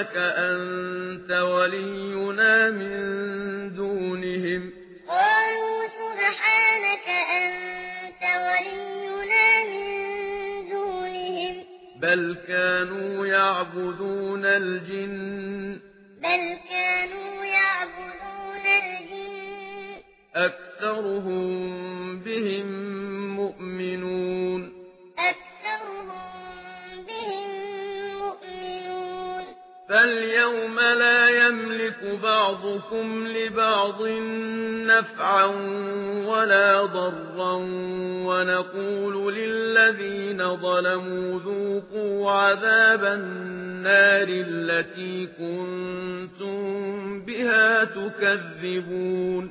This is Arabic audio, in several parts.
سبحانك أنت ولينا من دونهم. قالوا سبحانك أنت ولينا من دونهم. بل كانوا يعبدون الجن. بل كانوا يعبدون الجن. أكثرهم بهم فاليوم لا يملك بعضكم لبعض نفعا ولا ضرا ونقول للذين ظلموا ذوقوا عذاب النار التي كنتم بها تكذبون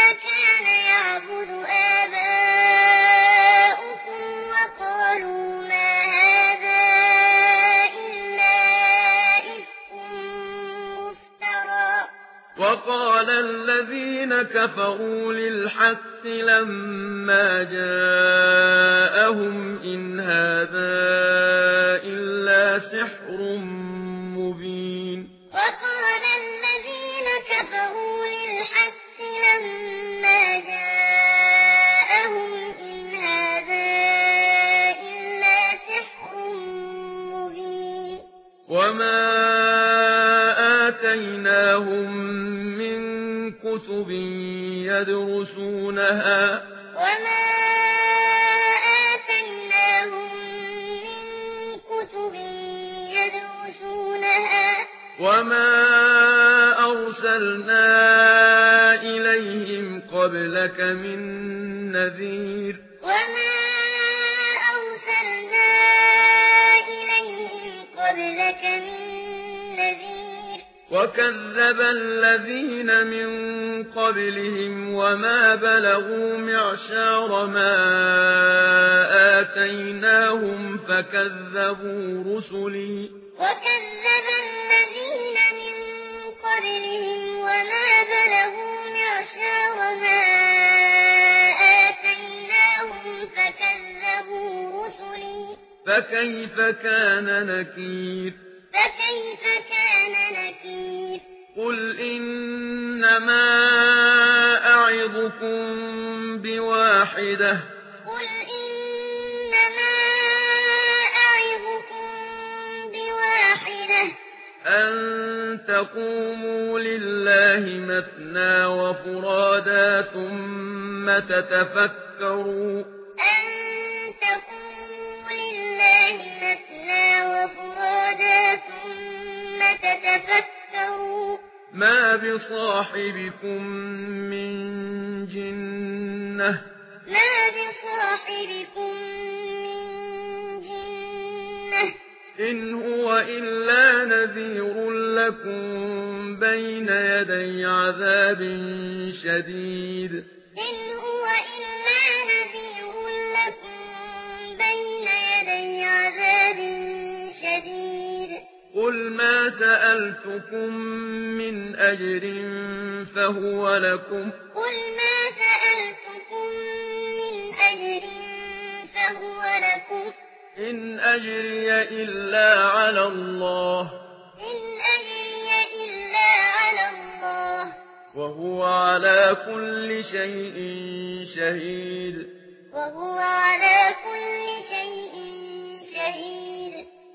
على الذين كفروا للحق لما جاءهم إن هذا إلا سحر مبين. وقال الذين كفروا للحق لما جاءهم إن هذا إلا سحر مبين. وما آتيناهم من كتب يدرسونها وما وما أرسلنا إليهم قبلك من نذير وما أرسلنا إليهم قبلك من نذير وكذب الذين من قبلهم وما بلغوا معشار ما آتيناهم فكذبوا رسلي وكذب الذين من قبلهم وما بلغوا معشار ما آتيناهم فكذبوا رسلي فكيف كان نكير؟ فكيف كان نكير؟ قل إنما أعظكم بواحدة قل إنما أعظكم بواحدة أن تقوموا لله مثنا وفرادا ثم تتفكروا أن تقوموا لله مثنا وفرادا ثم تتفكروا ما بصاحبكم من جنة ما بصاحبكم من جنة إن هو إلا نذير لكم بين يدي عذاب شديد إن هو إلا نذير قل ما سألتكم من أجر فهو لكم قل ما سألتكم من أجر فهو لكم إن أجري إلا على الله إن أجري إلا على الله وهو على كل شيء شهيد. وهو على كل شيء شهيد.